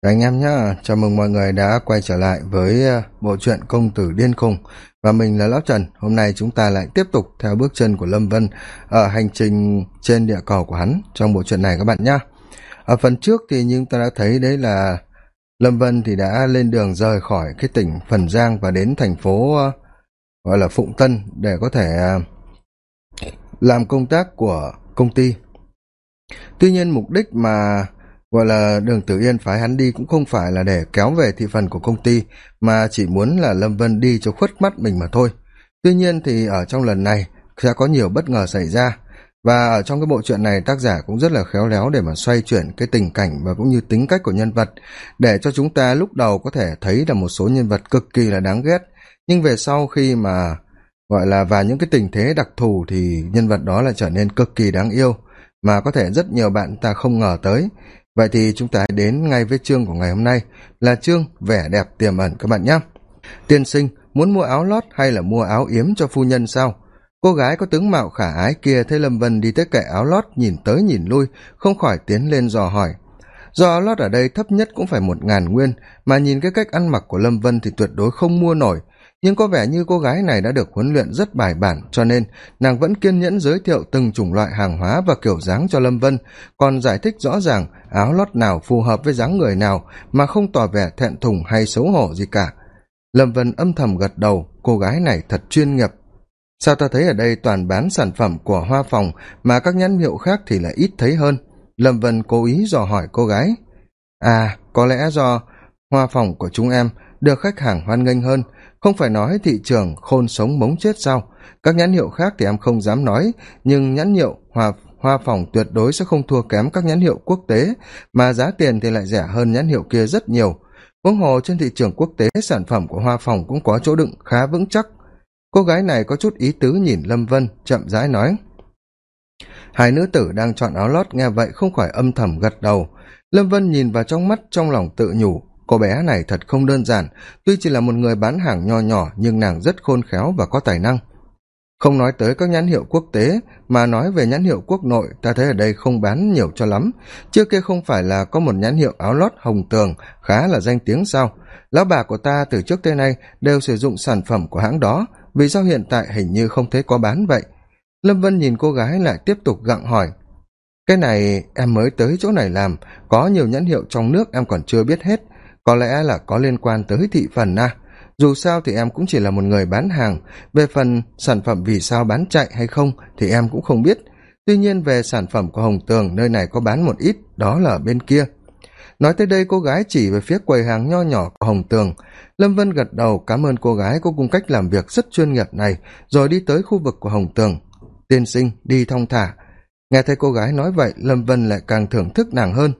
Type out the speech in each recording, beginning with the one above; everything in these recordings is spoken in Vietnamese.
anh em nhá, chào mừng mọi người đã quay trở lại với ờ, bộ truyện công tử điên khùng. Và mình là lão trần, hôm nay chúng ta lại tiếp tục theo bước chân của lâm vân ở hành trình trên địa cầu của hắn trong bộ truyện này các bạn nhá. Ở phần trước thì nhưng ta đã thấy đấy là lâm vân thì đã lên đường rời khỏi cái tỉnh phần giang và đến thành phố ờ, gọi là phụng tân để có thể ờ, làm công tác của công ty. Tuy nhiên mục đích mà gọi là đường tử yên phái hắn đi cũng không phải là để kéo về thị phần của công ty, mà chỉ muốn là lâm vân đi cho khuất mắt mình mà thôi. Tuy nhiên thì ở trong lần này sẽ có nhiều bất ngờ xảy ra, và ở trong cái bộ truyện này tác giả cũng rất là khéo léo để mà xoay chuyển cái tình cảnh và cũng như tính cách của nhân vật, để cho chúng ta lúc đầu có thể thấy là một số nhân vật cực kỳ là đáng ghét. Nhưng về sau khi mà, gọi là, vào những cái tình thế đặc thù thì nhân vật đó lại trở nên cực kỳ đáng yêu, mà có thể rất nhiều bạn ta không ngờ tới vậy thì chúng ta đến ngay với chương của ngày hôm nay, là chương vẻ đẹp tiềm ẩn các bạn nhé. Tiên sinh, muốn mua áo lót hay là mua áo yếm cho phu nhân sao? Cô gái có tướng mạo khả ái kia thấy lâm vân đi tới kệ áo lót, nhìn tới nhìn lui, không khỏi tiến lên dò hỏi. Do áo lót ở đây thấp nhất cũng phải một ngàn nguyên, mà nhìn cái cách ăn mặc của lâm vân thì tuyệt đối không mua nổi nhưng có vẻ như cô gái này đã được huấn luyện rất bài bản, cho nên nàng vẫn kiên nhẫn giới thiệu từng chủng loại hàng hóa và kiểu dáng cho lâm vân, còn giải thích rõ ràng áo lót nào phù hợp với dáng người nào mà không tỏ vẻ thẹn thùng hay xấu hổ gì cả. Lâm vân âm thầm gật đầu, cô gái này thật chuyên nghiệp. Sao ta thấy ở đây toàn bán sản phẩm của hoa phòng mà các nhãn hiệu khác thì lại ít thấy hơn? Lâm vân cố ý dò hỏi cô gái. À có lẽ do hoa phòng của chúng em được khách hàng hoan nghênh hơn không phải nói thị trường khôn sống mống chết sao? Các nhãn hiệu khác thì em không dám nói, nhưng nhãn hiệu hoa hoa phòng tuyệt đối sẽ không thua kém các nhãn hiệu quốc tế, mà giá tiền thì lại rẻ hơn nhãn hiệu kia rất nhiều. Huống hồ trên thị trường quốc tế, sản phẩm của hoa phòng cũng có chỗ đựng khá vững chắc. Cô gái này có chút ý tứ nhìn lâm vân, chậm rãi nói. Hai nữ tử đang chọn áo lót, nghe vậy không khỏi âm thầm gật đầu. Lâm vân nhìn vào trong mắt, trong lòng tự nhủ cô bé này thật không đơn giản. Tuy chỉ là một người bán hàng nho nhỏ, nhưng nàng rất khôn khéo và có tài năng. Không nói tới các nhãn hiệu quốc tế, mà nói về nhãn hiệu quốc nội, ta thấy ở đây không bán nhiều cho lắm. Trước kia không phải là có một nhãn hiệu áo lót hồng tường, khá là danh tiếng sao? Lão bà của ta từ trước tới nay đều sử dụng sản phẩm của hãng đó, vì sao hiện tại hình như không thấy có bán vậy? Lâm vân nhìn cô gái lại tiếp tục gặng hỏi. Cái này em mới tới chỗ này làm, có nhiều nhãn hiệu trong nước em còn chưa biết hết có lẽ là có liên quan tới thị phần à. Dù sao thì em cũng chỉ là một người bán hàng. Về phần sản phẩm vì sao bán chạy hay không thì em cũng không biết. Tuy nhiên về sản phẩm của hồng tường, nơi này có bán một ít, đó là ở bên kia. Nói tới đây, cô gái chỉ về phía quầy hàng nho nhỏ của hồng tường. Lâm vân gật đầu, cảm ơn cô gái có cung cách làm việc rất chuyên nghiệp này, rồi đi tới khu vực của hồng tường. Tiên sinh, đi thong thả. Nghe thấy cô gái nói vậy, lâm vân lại càng thưởng thức nàng hơn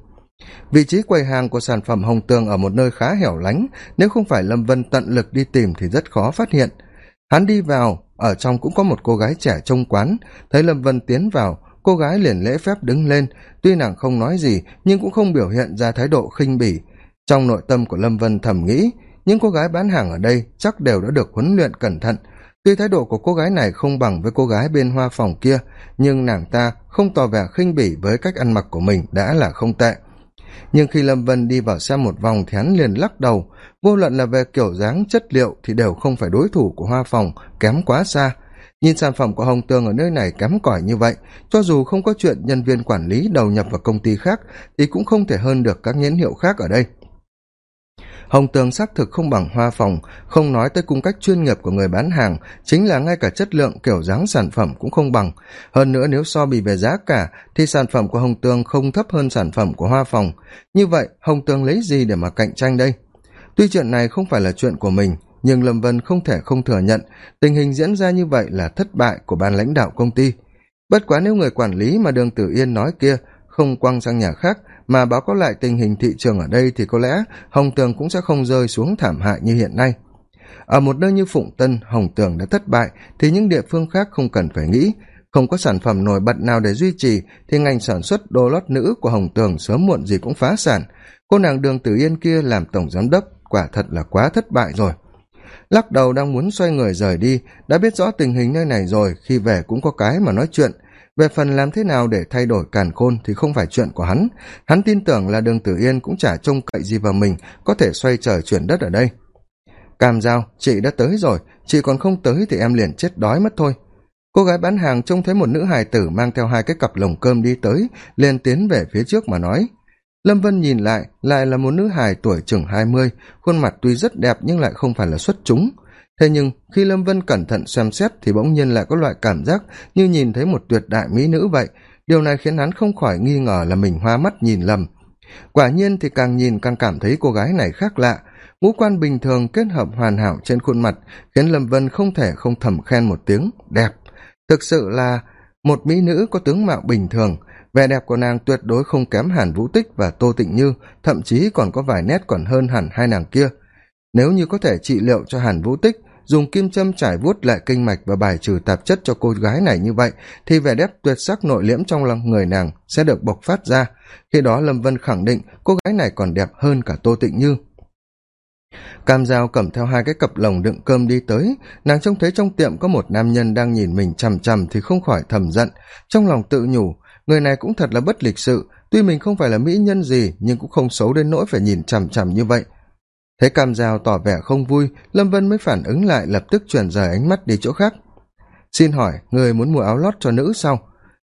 vị trí quầy hàng của sản phẩm hồng tường ở một nơi khá hẻo lánh, nếu không phải lâm vân tận lực đi tìm thì rất khó phát hiện. Hắn đi vào, ở trong cũng có một cô gái trẻ trông quán. Thấy lâm vân tiến vào, cô gái liền lễ phép đứng lên. Tuy nàng không nói gì, nhưng cũng không biểu hiện ra thái độ khinh bỉ. Trong nội tâm của lâm vân thầm nghĩ, những cô gái bán hàng ở đây chắc đều đã được huấn luyện cẩn thận. Tuy thái độ của cô gái này không bằng với cô gái bên hoa phòng kia, nhưng nàng ta không tỏ vẻ khinh bỉ với cách ăn mặc của mình đã là không tệ nhưng khi lâm vân đi vào xem một vòng thì hắn liền lắc đầu. Vô luận là về kiểu dáng, chất liệu thì đều không phải đối thủ của hoa phòng, kém quá xa. Nhìn sản phẩm của hồng tường ở nơi này kém cỏi như vậy, cho dù không có chuyện nhân viên quản lý đầu nhập vào công ty khác, thì cũng không thể hơn được các nhãn hiệu khác ở đây hồng tường xác thực không bằng hoa phòng, không nói tới cung cách chuyên nghiệp của người bán hàng, chính là ngay cả chất lượng, kiểu dáng sản phẩm cũng không bằng. Hơn nữa nếu so bì về giá cả, thì sản phẩm của hồng tường không thấp hơn sản phẩm của hoa phòng. Như vậy, hồng tường lấy gì để mà cạnh tranh đây? Tuy chuyện này không phải là chuyện của mình, nhưng lâm vân không thể không thừa nhận, tình hình diễn ra như vậy là thất bại của ban lãnh đạo công ty. Bất quá nếu người quản lý mà đường tử yên nói kia không quăng sang nhà khác mà báo cáo lại tình hình thị trường ở đây thì có lẽ hồng tường cũng sẽ không rơi xuống thảm hại như hiện nay. Ở một nơi như phụng tân, hồng tường đã thất bại, thì những địa phương khác không cần phải nghĩ. Không có sản phẩm nổi bật nào để duy trì, thì ngành sản xuất đồ lót nữ của hồng tường sớm muộn gì cũng phá sản. Cô nàng đường tử yên kia làm tổng giám đốc, quả thật là quá thất bại rồi. Lắc đầu đang muốn xoay người rời đi, đã biết rõ tình hình nơi này rồi, khi về cũng có cái mà nói chuyện về phần làm thế nào để thay đổi càn khôn thì không phải chuyện của hắn. Hắn tin tưởng là đường tử yên cũng chả trông cậy gì vào mình, có thể xoay trời chuyển đất ở đây. Cam giao, chị đã tới rồi, chị còn không tới thì em liền chết đói mất thôi. Cô gái bán hàng trông thấy một nữ hài tử mang theo hai cái cặp lồng cơm đi tới, liền tiến về phía trước mà nói. Lâm vân nhìn lại lại là một nữ hài tuổi chừng hai mươi, khuôn mặt tuy rất đẹp nhưng lại không phải là xuất chúng thế nhưng, khi lâm vân cẩn thận xem xét thì bỗng nhiên lại có loại cảm giác như nhìn thấy một tuyệt đại mỹ nữ vậy. Điều này khiến hắn không khỏi nghi ngờ là mình hoa mắt nhìn lầm quả nhiên thì càng nhìn càng cảm thấy cô gái này khác lạ. Ngũ quan bình thường kết hợp hoàn hảo trên khuôn mặt khiến lâm vân không thể không thầm khen một tiếng, đẹp. Thực sự là một mỹ nữ có tướng mạo bình thường. Vẻ đẹp của nàng tuyệt đối không kém hẳn vũ tích và tô tịnh như, thậm chí còn có vài nét còn hơn hẳn hai nàng kia. Nếu như có thể trị liệu cho hàn vũ tích dùng kim châm trải vuốt lại kinh mạch và bài trừ tạp chất cho cô gái này như vậy, thì vẻ đẹp tuyệt sắc nội liễm trong lòng người nàng sẽ được bộc phát ra. Khi đó lâm vân khẳng định cô gái này còn đẹp hơn cả tô tịnh như. Cam dao cầm theo hai cái cặp lồng đựng cơm đi tới. Nàng trông thấy trong tiệm có một nam nhân đang nhìn mình chằm chằm thì không khỏi thầm giận. Trong lòng tự nhủ, người này cũng thật là bất lịch sự. Tuy mình không phải là mỹ nhân gì, nhưng cũng không xấu đến nỗi phải nhìn chằm chằm như vậy thấy cam dao tỏ vẻ không vui, lâm vân mới phản ứng lại lập tức chuyển rời ánh mắt đi chỗ khác. Xin hỏi, người muốn mua áo lót cho nữ sao?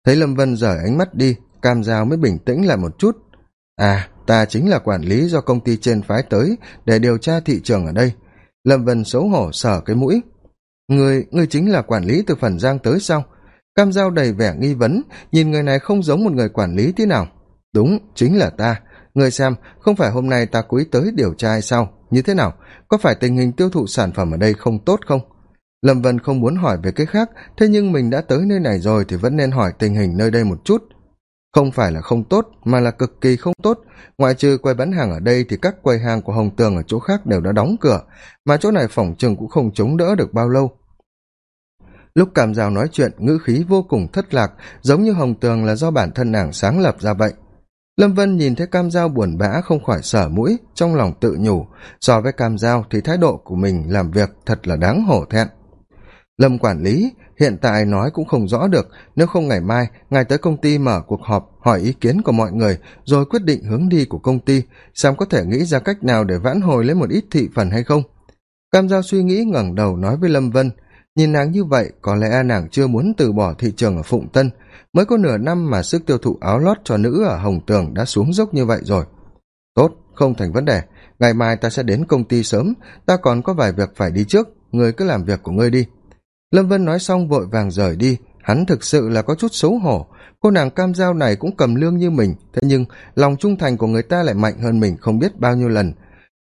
Thấy lâm vân rời ánh mắt đi, cam dao mới bình tĩnh lại một chút. À ta chính là quản lý do công ty trên phái tới để điều tra thị trường ở đây. Lâm vân xấu hổ sở cái mũi. Người người chính là quản lý từ phần giang tới sao? Cam dao đầy vẻ nghi vấn, nhìn người này không giống một người quản lý thế nào. Đúng, chính là ta người xem, không phải hôm nay ta cố ý tới điều tra hay sao? Như thế nào? Có phải tình hình tiêu thụ sản phẩm ở đây không tốt không? Lâm vân không muốn hỏi về cái khác, thế nhưng mình đã tới nơi này rồi thì vẫn nên hỏi tình hình nơi đây một chút. Không phải là không tốt, mà là cực kỳ không tốt. Ngoại trừ quầy bán hàng ở đây thì các quầy hàng của hồng tường ở chỗ khác đều đã đóng cửa, mà chỗ này phòng chừng cũng không chống đỡ được bao lâu. Lúc cảm giao nói chuyện, ngữ khí vô cùng thất lạc, giống như hồng tường là do bản thân nàng sáng lập ra vậy lâm vân nhìn thấy cam dao buồn bã không khỏi sở mũi, trong lòng tự nhủ. So với cam dao thì thái độ của mình làm việc thật là đáng hổ thẹn. Lâm quản lý, hiện tại nói cũng không rõ được, nếu không ngày mai, ngài tới công ty mở cuộc họp, hỏi ý kiến của mọi người, rồi quyết định hướng đi của công ty, xem có thể nghĩ ra cách nào để vãn hồi lấy một ít thị phần hay không. Cam giao suy nghĩ ngẩng đầu nói với lâm vân nhìn nàng như vậy, có lẽ nàng chưa muốn từ bỏ thị trường ở phụng tân. Mới có nửa năm mà sức tiêu thụ áo lót cho nữ ở hồng tường đã xuống dốc như vậy rồi. Tốt, không thành vấn đề. Ngày mai ta sẽ đến công ty sớm. Ta còn có vài việc phải đi trước. Người cứ làm việc của ngươi đi. Lâm vân nói xong vội vàng rời đi. Hắn thực sự là có chút xấu hổ. Cô nàng cam g này cũng cầm lương như mình. Thế nhưng, lòng trung thành của người ta lại mạnh hơn mình không biết bao nhiêu lần.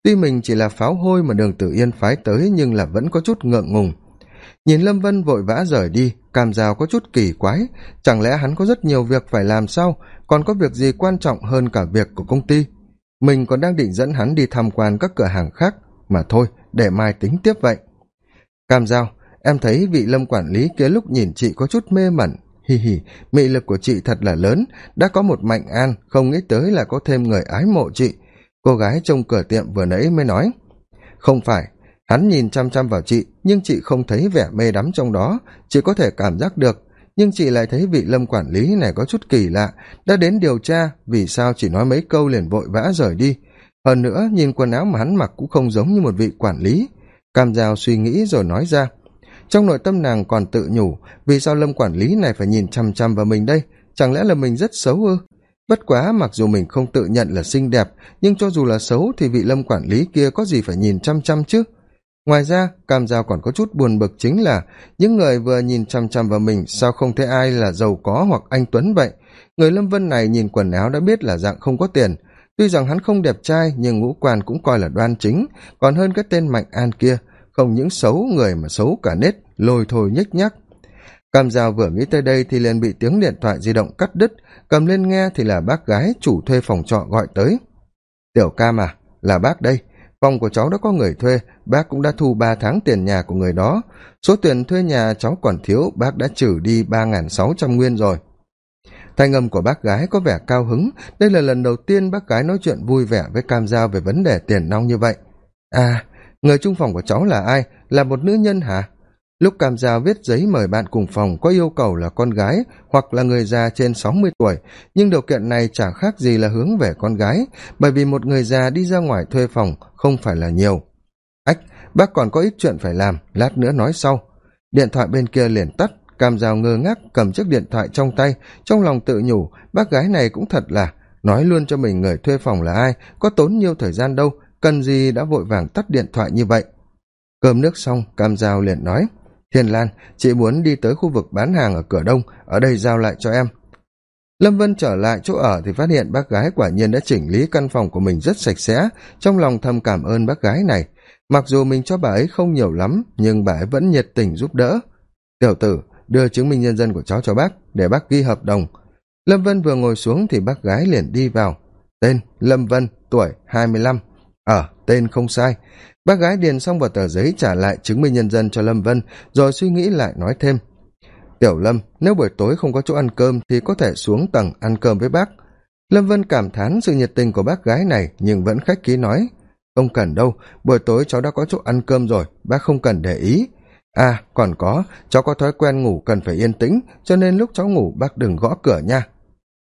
Tuy mình chỉ là pháo hôi mà đường tử yên phái tới nhưng là vẫn có chút ngượng ngùng nhìn lâm vân vội vã rời đi cam g có chút kỳ quái, chẳng lẽ hắn có rất nhiều việc phải làm sao, còn có việc gì quan trọng hơn cả việc của công ty? Mình còn đang định dẫn hắn đi tham quan các cửa hàng khác, mà thôi, để mai tính tiếp vậy. Cam g em thấy vị lâm quản lý kia lúc nhìn chị có chút mê mẩn. Hì hì mị lực của chị thật là lớn, đã có một mạnh an, không nghĩ tới là có thêm người ái mộ chị. Cô gái trong cửa tiệm vừa nãy mới nói, không phải hắn nhìn chăm chăm vào chị, nhưng chị không thấy vẻ mê đắm trong đó. Chị có thể cảm giác được, nhưng chị lại thấy vị lâm quản lý này có chút kỳ lạ. Đã đến điều tra, vì sao chỉ nói mấy câu liền vội vã rời đi? Hơn nữa, nhìn quần áo mà hắn mặc cũng không giống như một vị quản lý. Cam giao suy nghĩ rồi nói ra, trong nội tâm nàng còn tự nhủ, vì sao lâm quản lý này phải nhìn chằm chằm vào mình đây? Chẳng lẽ là mình rất xấu ư? Bất quá, mặc dù mình không tự nhận là xinh đẹp, nhưng cho dù là xấu thì vị lâm quản lý kia có gì phải nhìn chăm chăm chứ? Ngoài ra, cam giao còn có chút buồn bực chính là những người vừa nhìn chăm chăm vào mình sao không thấy ai là giàu có hoặc anh tuấn vậy? Người lâm vân này nhìn quần áo đã biết là dạng không có tiền. Tuy rằng hắn không đẹp trai, nhưng ngũ quan cũng coi là đoan chính. Còn hơn cái tên mạnh an kia, không những xấu người mà xấu cả nết, lôi thôi nhếch nhác. Cam dao vừa nghĩ tới đây thì liền bị tiếng điện thoại di động cắt đứt. Cầm lên nghe thì là bác gái chủ thuê phòng trọ gọi tới. Tiểu cam à là bác đây phòng của cháu đã có người thuê, bác cũng đã thu ba tháng tiền nhà của người đó. Số tiền thuê nhà cháu còn thiếu, bác đã trừ đi ba n g h n sáu trăm nguyên rồi. Thanh âm của bác gái có vẻ cao hứng. Đây là lần đầu tiên bác gái nói chuyện vui vẻ với cam giao về vấn đề tiền nong như vậy. À người trung phòng của cháu là ai? Là một nữ nhân hả? Lúc cam giao viết giấy mời bạn cùng phòng có yêu cầu là con gái hoặc là người già trên sáu mươi tuổi, nhưng điều kiện này chả khác gì là hướng về con gái, bởi vì một người già đi ra ngoài thuê phòng không phải là nhiều. Ách, bác còn có ít chuyện phải làm, lát nữa nói sau. Điện thoại bên kia liền tắt, cam giao ngơ ngác cầm chiếc điện thoại trong tay, trong lòng tự nhủ, bác gái này cũng thật là, nói luôn cho mình người thuê phòng là ai, có tốn nhiều thời gian đâu, cần gì đã vội vàng tắt điện thoại như vậy. Cơm nước xong, cam giao liền nói Hiền lan, chị muốn đi tới khu vực bán hàng ở cửa đông, ở đây giao lại cho em. Lâm vân trở lại chỗ ở thì phát hiện bác gái quả nhiên đã chỉnh lý căn phòng của mình rất sạch sẽ, trong lòng thầm cảm ơn bác gái này. Mặc dù mình cho bà ấy không nhiều lắm, nhưng bà ấy vẫn nhiệt tình giúp đỡ. Tiểu tử, đưa chứng minh nhân dân của cháu cho bác, để bác ghi hợp đồng. Lâm vân vừa ngồi xuống thì bác gái liền đi vào. Tên lâm vân, tuổi hai mươi lăm. Ờ tên không sai bác gái điền xong vào tờ giấy trả lại chứng minh nhân dân cho lâm vân, rồi suy nghĩ lại nói thêm. Tiểu lâm, nếu buổi tối không có chỗ ăn cơm thì có thể xuống tầng ăn cơm với bác. Lâm vân cảm thán sự nhiệt tình của bác gái này, nhưng vẫn khách ký nói, không cần đâu, buổi tối cháu đã có chỗ ăn cơm rồi, bác không cần để ý. À còn có, cháu có thói quen ngủ cần phải yên tĩnh, cho nên lúc cháu ngủ bác đừng gõ cửa nha.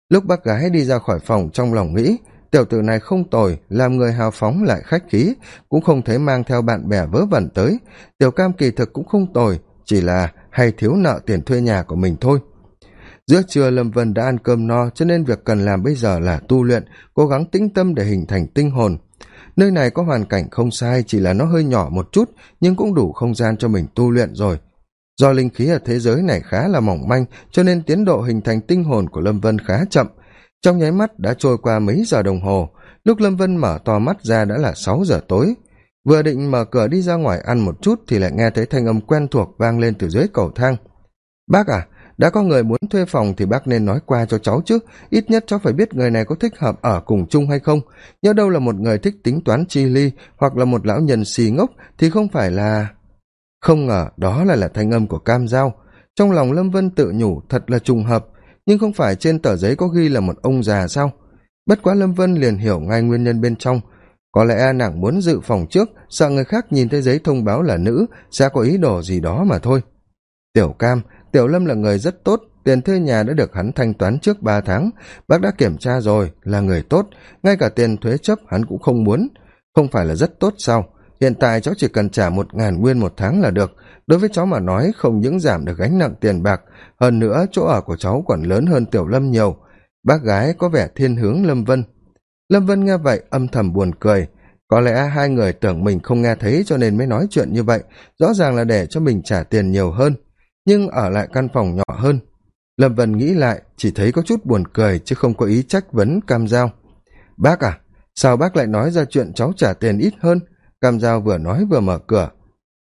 Lúc bác gái đi ra khỏi phòng trong lòng nghĩ tiểu tử này không tồi, làm người hào phóng lại khách khí, cũng không thấy mang theo bạn bè vớ vẩn tới. Tiểu cam kỳ thực cũng không tồi, chỉ là hay thiếu nợ tiền thuê nhà của mình thôi. Giữa trưa lâm vân đã ăn cơm no, cho nên việc cần làm bây giờ là tu luyện, cố gắng tĩnh tâm để hình thành tinh hồn. Nơi này có hoàn cảnh không sai, chỉ là nó hơi nhỏ một chút, nhưng cũng đủ không gian cho mình tu luyện rồi. Do linh khí ở thế giới này khá là mỏng manh, cho nên tiến độ hình thành tinh hồn của lâm vân khá chậm trong nháy mắt đã trôi qua mấy giờ đồng hồ, lúc lâm vân mở to mắt ra đã là sáu giờ tối. Vừa định mở cửa đi ra ngoài ăn một chút thì lại nghe thấy thanh âm quen thuộc vang lên từ dưới cầu thang. Bác à đã có người muốn thuê phòng thì bác nên nói qua cho cháu chứ. Ít nhất cháu phải biết người này có thích hợp ở cùng chung hay không. Nhớ đâu là một người thích tính toán chi ly hoặc là một lão nhân xì ngốc thì không phải là không ngờ đó lại là thanh âm của cam giao. Trong lòng lâm vân tự nhủ, thật là trùng hợp nhưng không phải trên tờ giấy có ghi là một ông già sao? Bất quá lâm vân liền hiểu ngay nguyên nhân bên trong. Có lẽ nàng muốn dự phòng trước, sợ người khác nhìn thấy giấy thông báo là nữ, sẽ có ý đồ gì đó mà thôi. Tiểu cam, tiểu lâm là người rất tốt, tiền thuê nhà đã được hắn thanh toán trước ba tháng. Bác đã kiểm tra rồi, là người tốt, ngay cả tiền thuế chấp hắn cũng không muốn. Không phải là rất tốt sao? Hiện tại cháu chỉ cần trả một ngàn nguyên một tháng là được đối với cháu mà nói, không những giảm được gánh nặng tiền bạc, hơn nữa chỗ ở của cháu còn lớn hơn tiểu lâm nhiều. Bác gái có vẻ thiên hướng lâm vân. Lâm vân nghe vậy âm thầm buồn cười. Có lẽ hai người tưởng mình không nghe thấy cho nên mới nói chuyện như vậy, rõ ràng là để cho mình trả tiền nhiều hơn. Nhưng ở lại căn phòng nhỏ hơn, lâm vân nghĩ lại, chỉ thấy có chút buồn cười chứ không có ý trách vấn cam g bác à sao bác lại nói ra chuyện cháu trả tiền ít hơn? Cam g vừa nói vừa mở cửa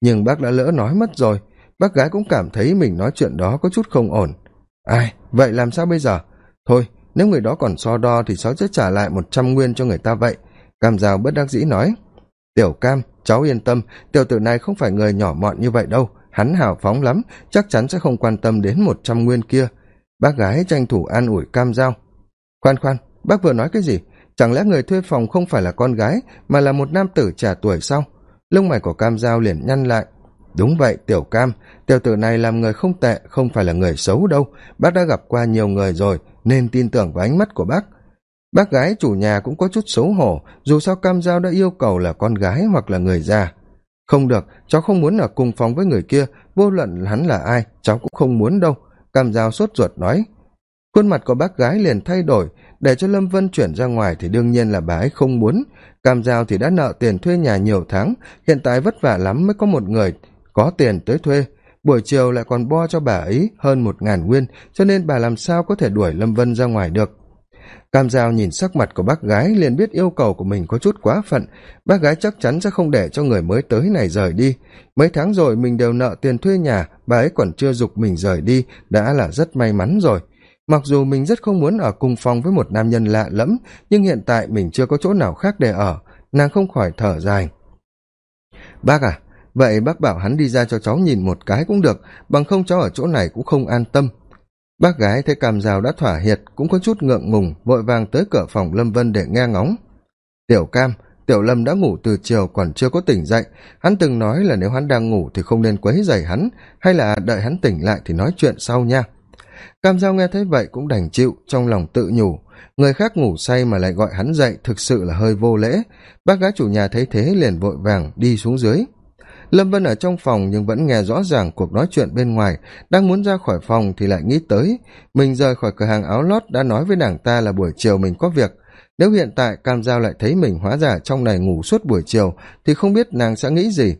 nhưng bác đã lỡ nói mất rồi. Bác gái cũng cảm thấy mình nói chuyện đó có chút không ổn. Ai, vậy làm sao bây giờ? Thôi, nếu người đó còn so đo thì cháu sẽ trả lại một trăm nguyên cho người ta vậy. Cam g bất đắc dĩ nói. Tiểu cam, cháu yên tâm. Tiểu tử này không phải người nhỏ mọn như vậy đâu. Hắn hào phóng lắm. Chắc chắn sẽ không quan tâm đến một trăm nguyên kia. Bác gái tranh thủ an ủi cam g khoan khoan, bác vừa nói cái gì? Chẳng lẽ người thuê phòng không phải là con gái, mà là một nam tử trẻ tuổi sao? Lông mày của cam g liền nhăn lại. Đúng vậy, tiểu cam, tiểu tử này làm người không tệ, không phải là người xấu đâu. Bác đã gặp qua nhiều người rồi, nên tin tưởng vào ánh mắt của bác. Bác gái chủ nhà cũng có chút xấu hổ, dù sao cam giao đã yêu cầu là con gái hoặc là người già. Không được, cháu không muốn ở cùng phòng với người kia, vô luận hắn là ai, cháu cũng không muốn đâu. Cam giao sốt ruột nói. Khuôn mặt của bác gái liền thay đổi, để cho lâm vân chuyển ra ngoài thì đương nhiên là bà ấy không muốn cam giao thì đã nợ tiền thuê nhà nhiều tháng, hiện tại vất vả lắm mới có một người có tiền tới thuê. Buổi chiều lại còn bo cho bà ấy hơn một ngàn nguyên, cho nên bà làm sao có thể đuổi lâm vân ra ngoài được. Cam giao nhìn sắc mặt của bác gái, liền biết yêu cầu của mình có chút quá phận. Bác gái chắc chắn sẽ không để cho người mới tới này rời đi. Mấy tháng rồi mình đều nợ tiền thuê nhà, bà ấy còn chưa giục mình rời đi, đã là rất may mắn rồi mặc dù mình rất không muốn ở cùng phòng với một nam nhân lạ lẫm, nhưng hiện tại mình chưa có chỗ nào khác để ở, nàng không khỏi thở dài. Bác à vậy bác bảo hắn đi ra cho cháu nhìn một cái cũng được, bằng không cháu ở chỗ này cũng không an tâm. Bác gái thấy cam rào đã thỏa hiệt, cũng có chút ngượng ngùng, vội vàng tới cửa phòng lâm vân để nghe ngóng. Tiểu cam, tiểu lâm đã ngủ từ chiều còn chưa có tỉnh dậy, hắn từng nói là nếu hắn đang ngủ thì không nên quấy dày hắn, hay là đợi hắn tỉnh lại thì nói chuyện sau nha cam giao nghe thấy vậy cũng đành chịu, trong lòng tự nhủ. Người khác ngủ say mà lại gọi hắn dậy thực sự là hơi vô lễ. Bác gái chủ nhà thấy thế liền vội vàng đi xuống dưới. Lâm vân ở trong phòng nhưng vẫn nghe rõ ràng cuộc nói chuyện bên ngoài. Đang muốn ra khỏi phòng thì lại nghĩ tới, mình rời khỏi cửa hàng áo lót đã nói với nàng ta là buổi chiều mình có việc. Nếu hiện tại cam giao lại thấy mình hóa giả trong này ngủ suốt buổi chiều thì không biết nàng sẽ nghĩ gì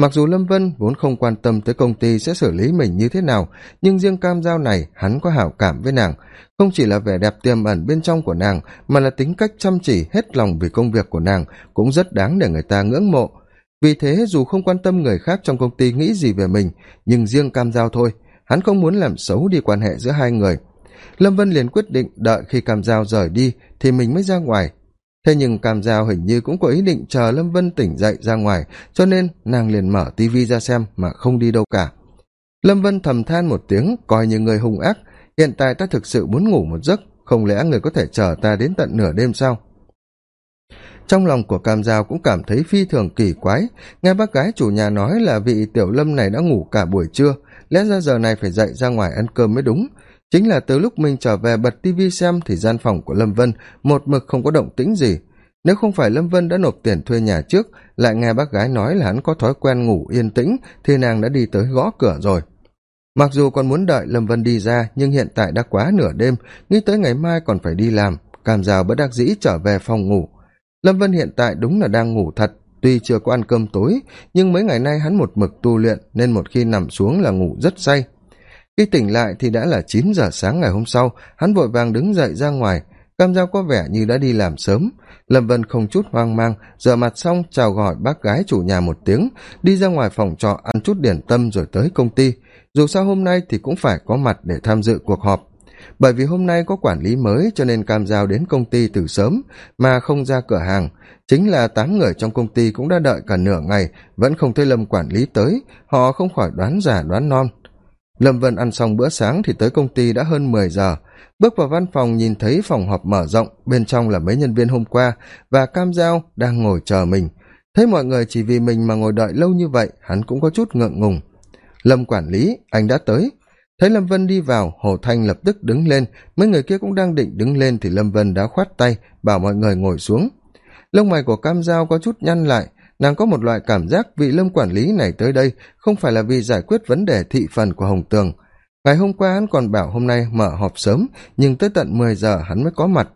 mặc dù lâm vân vốn không quan tâm tới công ty sẽ xử lý mình như thế nào, nhưng riêng cam giao này, hắn có hảo cảm với nàng. Không chỉ là vẻ đẹp tiềm ẩn bên trong của nàng, mà là tính cách chăm chỉ, hết lòng vì công việc của nàng, cũng rất đáng để người ta ngưỡng mộ. Vì thế, dù không quan tâm người khác trong công ty nghĩ gì về mình, nhưng riêng cam giao thôi, hắn không muốn làm xấu đi quan hệ giữa hai người. Lâm vân liền quyết định đợi khi cam giao rời đi thì mình mới ra ngoài thế nhưng cam giao hình như cũng có ý định chờ lâm vân tỉnh dậy ra ngoài, cho nên nàng liền mở tivi ra xem mà không đi đâu cả. Lâm vân thầm than một tiếng, coi như người hung ác, hiện tại ta thực sự muốn ngủ một giấc, không lẽ người có thể chờ ta đến tận nửa đêm sao? Trong lòng của cam giao cũng cảm thấy phi thường kỳ quái, nghe bác gái chủ nhà nói là vị tiểu lâm này đã ngủ cả buổi trưa, lẽ ra giờ này phải dậy ra ngoài ăn cơm mới đúng chính là từ lúc mình trở về bật tivi xem thì gian phòng của lâm vân một mực không có động tĩnh gì. Nếu không phải lâm vân đã nộp tiền thuê nhà trước, lại nghe bác gái nói là hắn có thói quen ngủ yên tĩnh, thì nàng đã đi tới gõ cửa rồi. Mặc dù còn muốn đợi lâm vân đi ra, nhưng hiện tại đã quá nửa đêm, nghĩ tới ngày mai còn phải đi làm cam rào bất đắc dĩ trở về phòng ngủ. Lâm vân hiện tại đúng là đang ngủ thật, tuy chưa có ăn cơm tối, nhưng mấy ngày nay hắn một mực tu luyện, nên một khi nằm xuống là ngủ rất say khi tỉnh lại thì đã là chín giờ sáng ngày hôm sau, hắn vội vàng đứng dậy ra ngoài. Cam dao có vẻ như đã đi làm sớm. Lâm vân không chút hoang mang rửa mặt xong chào gọi bác gái chủ nhà một tiếng, đi ra ngoài phòng trọ ăn chút điển tâm rồi tới công ty. Dù sao hôm nay thì cũng phải có mặt để tham dự cuộc họp. Bởi vì hôm nay có quản lý mới cho nên cam giao đến công ty từ sớm, mà không ra cửa hàng. Chính là tám người trong công ty cũng đã đợi cả nửa ngày, vẫn không thấy lâm quản lý tới. Họ không khỏi đoán giả đoán non lâm vân ăn xong bữa sáng thì tới công ty đã hơn mười giờ. Bước vào văn phòng nhìn thấy phòng họp mở rộng, bên trong là mấy nhân viên hôm qua và cam giao đang ngồi chờ mình. Thấy mọi người chỉ vì mình mà ngồi đợi lâu như vậy, hắn cũng có chút ngượng ngùng. Lâm quản lý, anh đã tới. Thấy lâm vân đi vào, hồ thanh lập tức đứng lên. Mấy người kia cũng đang định đứng lên thì lâm vân đã khoát tay, bảo mọi người ngồi xuống. Lông mày của cam giao có chút nhăn lại nàng có một loại cảm giác vị lâm quản lý này tới đây không phải là vì giải quyết vấn đề thị phần của hồng tường. Ngày hôm qua hắn còn bảo hôm nay mở họp sớm, nhưng tới tận mười giờ hắn mới có mặt.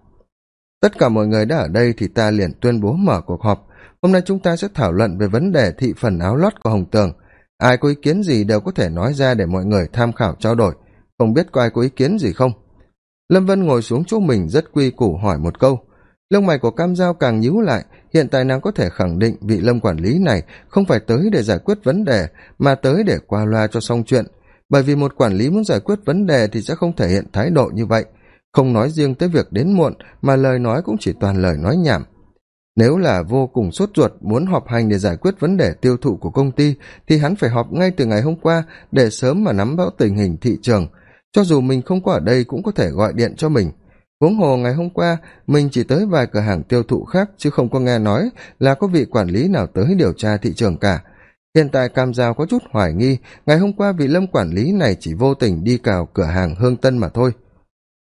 Tất cả mọi người đã ở đây thì ta liền tuyên bố mở cuộc họp. Hôm nay chúng ta sẽ thảo luận về vấn đề thị phần áo lót của hồng tường. Ai có ý kiến gì đều có thể nói ra để mọi người tham khảo trao đổi. Không biết có ai có ý kiến gì không? Lâm vân ngồi xuống chỗ mình rất quy củ hỏi một câu lông mày của cam giao càng nhíu lại, hiện tại nàng có thể khẳng định vị lâm quản lý này không phải tới để giải quyết vấn đề, mà tới để qua loa cho xong chuyện. Bởi vì một quản lý muốn giải quyết vấn đề thì sẽ không thể hiện thái độ như vậy. Không nói riêng tới việc đến muộn, mà lời nói cũng chỉ toàn lời nói nhảm. Nếu là vô cùng sốt ruột muốn họp hành để giải quyết vấn đề tiêu thụ của công ty, thì hắn phải họp ngay từ ngày hôm qua để sớm mà nắm rõ tình hình thị trường. Cho dù mình không có ở đây cũng có thể gọi điện cho mình huống hồ ngày hôm qua, mình chỉ tới vài cửa hàng tiêu thụ khác chứ không có nghe nói là có vị quản lý nào tới điều tra thị trường cả. Hiện tại cam giao có chút hoài nghi, ngày hôm qua vị lâm quản lý này chỉ vô tình đi cào cửa hàng hương tân mà thôi.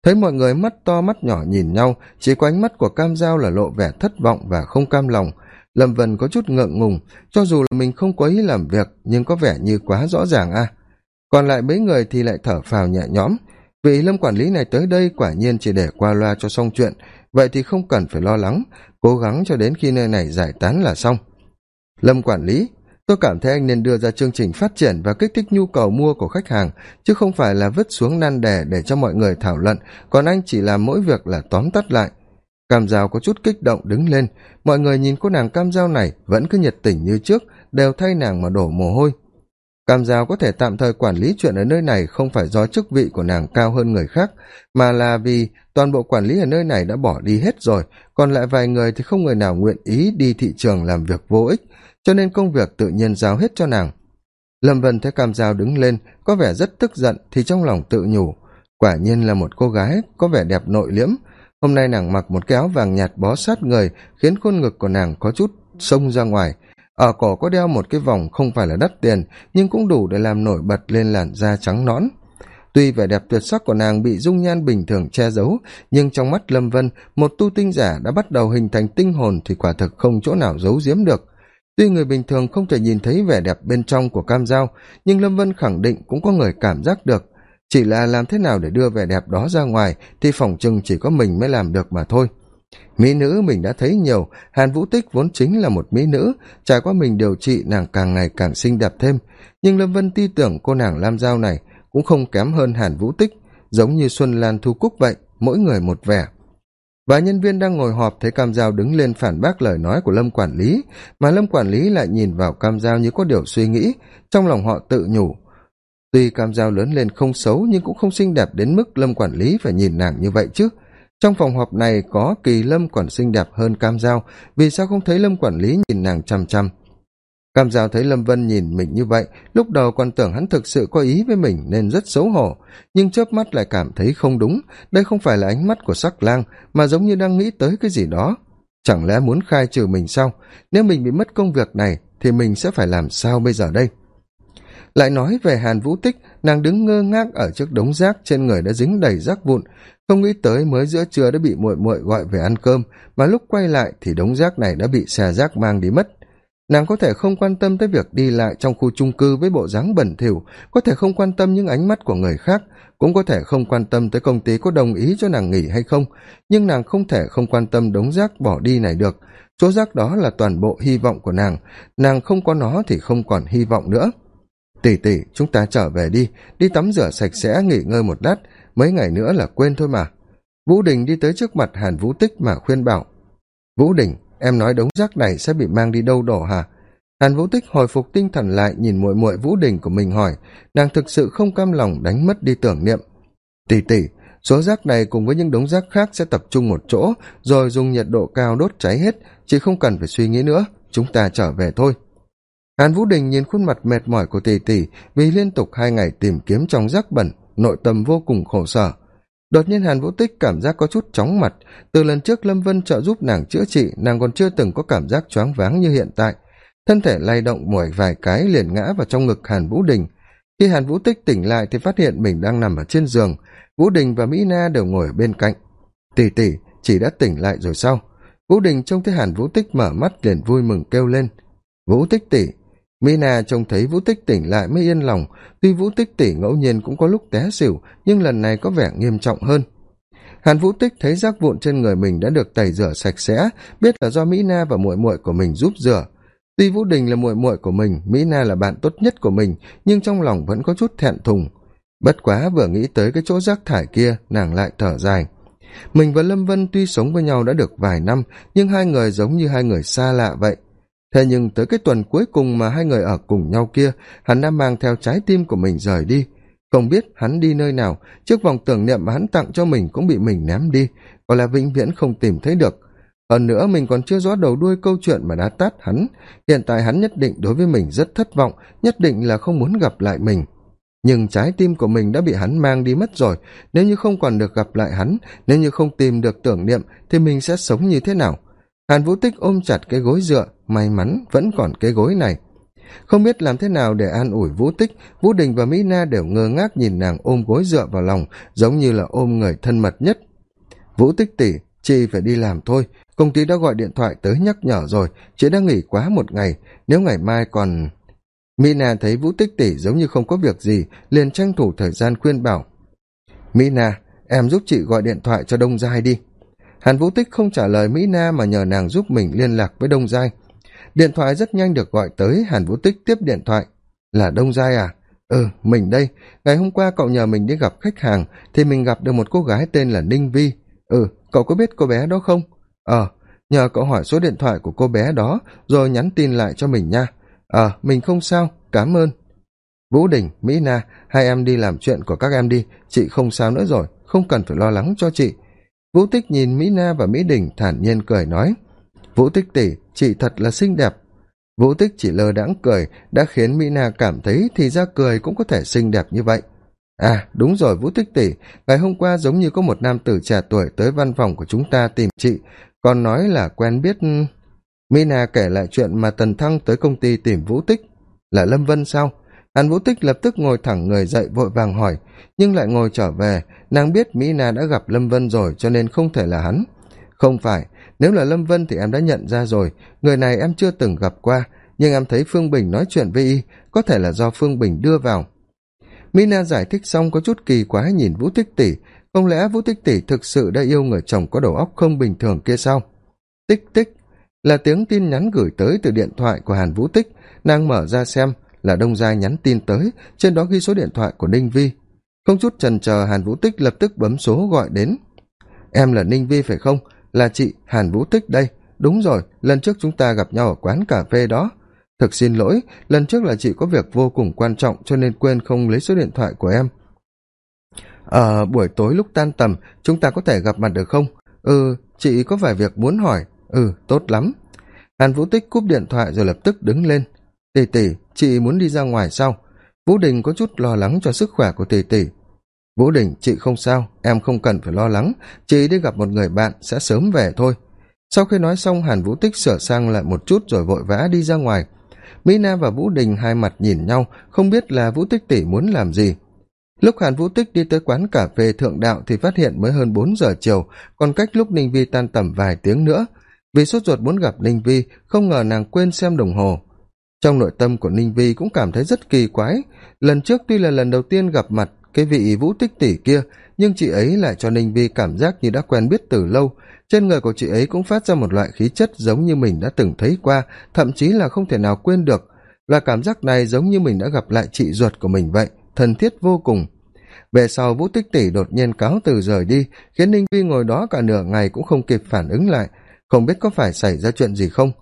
Thấy mọi người mắt to mắt nhỏ nhìn nhau, chỉ có ánh mắt của cam giao là lộ vẻ thất vọng và không cam lòng. Lâm vân có chút ngượng ngùng, cho dù là mình không có ý làm việc, nhưng có vẻ như quá rõ ràng a còn lại mấy người thì lại thở phào nhẹ nhõm vị lâm quản lý này tới đây quả nhiên chỉ để qua loa cho xong chuyện, vậy thì không cần phải lo lắng, cố gắng cho đến khi nơi này giải tán là xong. Lâm quản lý, tôi cảm thấy anh nên đưa ra chương trình phát triển và kích thích nhu cầu mua của khách hàng, chứ không phải là vứt xuống nan đề để cho mọi người thảo luận, còn anh chỉ làm mỗi việc là tóm tắt lại. Cam dao có chút kích động đứng lên, mọi người nhìn cô nàng cam dao này vẫn cứ nhiệt tình như trước, đều thay nàng mà đổ mồ hôi cam giáo có thể tạm thời quản lý chuyện ở nơi này không phải do chức vị của nàng cao hơn người khác, mà là vì toàn bộ quản lý ở nơi này đã bỏ đi hết rồi, còn lại vài người thì không người nào nguyện ý đi thị trường làm việc vô ích, cho nên công việc tự nhiên giao hết cho nàng. Lâm vân thấy cam giao đứng lên, có vẻ rất tức giận thì trong lòng tự nhủ, quả nhiên là một cô gái có vẻ đẹp nội liễm. Hôm nay nàng mặc một cái áo vàng nhạt bó sát người, khiến khuôn ngực của nàng có chút xông ra ngoài ở cổ có đeo một cái vòng không phải là đắt tiền, nhưng cũng đủ để làm nổi bật lên làn da trắng nõn. Tuy vẻ đẹp tuyệt sắc của nàng bị dung nhan bình thường che giấu, nhưng trong mắt lâm vân, một tu tinh giả đã bắt đầu hình thành tinh hồn thì quả thực không chỗ nào giấu giếm được. Tuy người bình thường không thể nhìn thấy vẻ đẹp bên trong của cam g nhưng lâm vân khẳng định cũng có người cảm giác được. Chỉ là làm thế nào để đưa vẻ đẹp đó ra ngoài thì phỏng chừng chỉ có mình mới làm được mà thôi mỹ nữ mình đã thấy nhiều, hàn vũ tích vốn chính là một mỹ nữ, trải qua mình điều trị nàng càng ngày càng xinh đẹp thêm. Nhưng lâm vân ti tưởng cô nàng lam giao này cũng không kém hơn hàn vũ tích, giống như xuân lan thu cúc vậy, mỗi người một vẻ. Và nhân viên đang ngồi họp thấy cam giao đứng lên phản bác lời nói của lâm quản lý, mà lâm quản lý lại nhìn vào cam giao như có điều suy nghĩ, trong lòng họ tự nhủ. Tuy cam giao lớn lên không xấu nhưng cũng không xinh đẹp đến mức lâm quản lý phải nhìn nàng như vậy chứ trong phòng họp này có kỳ lâm còn xinh đẹp hơn cam giao. Vì sao không thấy lâm quản lý nhìn nàng chằm chằm? Cam giao thấy lâm vân nhìn mình như vậy, lúc đầu còn tưởng hắn thực sự có ý với mình nên rất xấu hổ. Nhưng chớp mắt lại cảm thấy không đúng. Đây không phải là ánh mắt của sắc lang, mà giống như đang nghĩ tới cái gì đó. Chẳng lẽ muốn khai trừ mình sao? Nếu mình bị mất công việc này, thì mình sẽ phải làm sao bây giờ đây? Lại nói về hàn vũ tích, nàng đứng ngơ ngác ở trước đống rác trên người đã dính đầy rác vụn không nghĩ tới mới giữa trưa đã bị muội muội gọi về ăn cơm, mà lúc quay lại thì đống rác này đã bị xe rác mang đi mất. Nàng có thể không quan tâm tới việc đi lại trong khu trung cư với bộ dáng bẩn thỉu, có thể không quan tâm những ánh mắt của người khác, cũng có thể không quan tâm tới công ty có đồng ý cho nàng nghỉ hay không, nhưng nàng không thể không quan tâm đống rác bỏ đi này được. Chỗ rác đó là toàn bộ hy vọng của nàng nàng không có nó thì không còn hy vọng nữa. Tỉ tỉ chúng ta trở về đi đi tắm rửa sạch sẽ, nghỉ ngơi một lát mấy ngày nữa là quên thôi mà. Vũ đình đi tới trước mặt hàn vũ tích mà khuyên bảo. Vũ đình, em nói đống rác này sẽ bị mang đi đâu đổ hả? Hàn vũ tích hồi phục tinh thần lại, nhìn muội muội vũ đình của mình hỏi. Nàng thực sự không cam lòng đánh mất đi tưởng niệm. Tỉ tỉ số rác này cùng với những đống rác khác sẽ tập trung một chỗ, rồi dùng nhiệt độ cao đốt cháy hết, chị không cần phải suy nghĩ nữa, chúng ta trở về thôi. Hàn vũ đình nhìn khuôn mặt mệt mỏi của tỷ tỷ vì liên tục hai ngày tìm kiếm trong rác bẩn nội tâm vô cùng khổ sở. Đột nhiên hàn vũ tích cảm giác có chút chóng mặt. Từ lần trước lâm vân trợ giúp nàng chữa trị, nàng còn chưa từng có cảm giác choáng váng như hiện tại. Thân thể lay động mỏi vài cái liền ngã vào trong ngực hàn vũ đình. Khi hàn vũ tích tỉnh lại thì phát hiện mình đang nằm ở trên giường. Vũ đình và mỹ na đều ngồi ở bên cạnh. Tỉ tỉ chỉ đã tỉnh lại rồi sao? Vũ đình trông thấy hàn vũ tích mở mắt liền vui mừng kêu lên. Vũ tích tỉ mỹ na trông thấy vũ tích tỉnh lại mới yên lòng. Tuy vũ tích tỉ ngẫu nhiên cũng có lúc té xỉu, nhưng lần này có vẻ nghiêm trọng hơn. Hàn vũ tích thấy rác vụn trên người mình đã được tẩy rửa sạch sẽ, biết là do mỹ na và muội muội của mình giúp rửa. Tuy vũ đình là muội muội của mình mỹ na là bạn tốt nhất của mình, nhưng trong lòng vẫn có chút thẹn thùng. Bất quá vừa nghĩ tới cái chỗ rác thải kia, nàng lại thở dài. Mình và lâm vân tuy sống với nhau đã được vài năm, nhưng hai người giống như hai người xa lạ vậy thế nhưng tới cái tuần cuối cùng mà hai người ở cùng nhau kia, hắn đã mang theo trái tim của mình rời đi. Không biết hắn đi nơi nào chiếc vòng tưởng niệm mà hắn tặng cho mình cũng bị mình ném đi, có là vĩnh viễn không tìm thấy được. Hơn nữa mình còn chưa rõ đầu đuôi câu chuyện mà đã tát hắn. Hiện tại hắn nhất định đối với mình rất thất vọng, nhất định là không muốn gặp lại mình. Nhưng trái tim của mình đã bị hắn mang đi mất rồi. Nếu như không còn được gặp lại hắn, nếu như không tìm được tưởng niệm, thì mình sẽ sống như thế nào? Hàn vũ tích ôm chặt cái gối dựa may mắn vẫn còn cái gối này. Không biết làm thế nào để an ủi vũ tích, vũ đình và mỹ na đều ngơ ngác nhìn nàng ôm gối dựa vào lòng, giống như là ôm người thân mật nhất. Vũ tích tỉ chị phải đi làm thôi. Công ty đã gọi điện thoại tới nhắc nhở rồi, chị đã nghỉ quá một ngày. Nếu ngày mai còn mỹ na thấy vũ tích tỉ giống như không có việc gì, liền tranh thủ thời gian khuyên bảo. Mỹ na, em giúp chị gọi điện thoại cho đông giai đi. Hàn vũ tích không trả lời mỹ na mà nhờ nàng giúp mình liên lạc với đông giai điện thoại rất nhanh được gọi tới, hàn vũ tích tiếp điện thoại. Là đông giai à? Ừ mình đây. Ngày hôm qua cậu nhờ mình đi gặp khách hàng, thì mình gặp được một cô gái tên là ninh vi. Ừ cậu có biết cô bé đó không? Ờ nhờ cậu hỏi số điện thoại của cô bé đó, rồi nhắn tin lại cho mình nha. Ờ mình không sao cám ơn. Vũ đình, mỹ na, hai em đi làm chuyện của các em đi. Chị không sao nữa rồi, không cần phải lo lắng cho chị. Vũ tích nhìn mỹ na và mỹ đình thản nhiên cười nói vũ tích tỉ chị thật là xinh đẹp. Vũ tích chỉ lơ đãng cười, đã khiến mỹ na cảm thấy thì ra cười cũng có thể xinh đẹp như vậy. À đúng rồi vũ tích tỷ, ngày hôm qua giống như có một nam tử trẻ tuổi tới văn phòng của chúng ta tìm chị, còn nói là quen biết. Mina kể lại chuyện mà tần thăng tới công ty tìm vũ tích. Là lâm vân sao? Hàn vũ tích lập tức ngồi thẳng người dậy vội vàng hỏi, nhưng lại ngồi trở về. Nàng biết mina đã gặp lâm vân rồi cho nên không thể là hắn. Không phải nếu là lâm vân thì em đã nhận ra rồi. Người này em chưa từng gặp qua, nhưng em thấy phương bình nói chuyện với y, có thể là do phương bình đưa vào. Mina giải thích xong có chút kỳ quá nhìn vũ tích tỷ. Không lẽ vũ tích tỷ thực sự đã yêu người chồng có đầu óc không bình thường kia sao? Tích tích, là tiếng tin nhắn gửi tới từ điện thoại của hàn vũ tích. Nàng mở ra xem, là đông gia nhắn tin tới. Trên đó ghi số điện thoại của ninh vi. Không chút trần chờ, hàn vũ tích lập tức bấm số gọi đến. Em là ninh vi phải không? Là chị hàn vũ tích đây. Đúng rồi, lần trước chúng ta gặp nhau ở quán cà phê đó. Thực xin lỗi, lần trước là chị có việc vô cùng quan trọng cho nên quên không lấy số điện thoại của em. Ờ buổi tối lúc tan tầm, chúng ta có thể gặp mặt được không? Ừ chị có vài việc muốn hỏi. Ừ tốt lắm. Hàn vũ tích cúp điện thoại rồi lập tức đứng lên. Tỷ tỷ chị muốn đi ra ngoài sau vũ đình có chút lo lắng cho sức khỏe của tỷ tỷ vũ đình, chị không sao, em không cần phải lo lắng. Chị đi gặp một người bạn sẽ sớm về thôi. Sau khi nói xong, hàn vũ tích sửa sang lại một chút rồi vội vã đi ra ngoài. Mỹ na và vũ đình hai mặt nhìn nhau, không biết là vũ tích tỷ muốn làm gì. Lúc hàn vũ tích đi tới quán cà phê thượng đạo thì phát hiện mới hơn bốn giờ chiều, còn cách lúc ninh vi tan tầm vài tiếng nữa. Vì sốt ruột muốn gặp ninh vi, không ngờ nàng quên xem đồng hồ. Trong nội tâm của ninh vi cũng cảm thấy rất kỳ quái. Lần trước tuy là lần đầu tiên gặp mặt cái vị vũ tích tỷ kia, nhưng chị ấy lại cho ninh vi cảm giác như đã quen biết từ lâu. Trên người của chị ấy cũng phát ra một loại khí chất giống như mình đã từng thấy qua, thậm chí là không thể nào quên được. Và cảm giác này giống như mình đã gặp lại chị ruột của mình vậy, thân thiết vô cùng. Về sau vũ tích tỷ đột nhiên cáo từ rời đi, khiến ninh vi ngồi đó cả nửa ngày cũng không kịp phản ứng lại. Không biết có phải xảy ra chuyện gì không?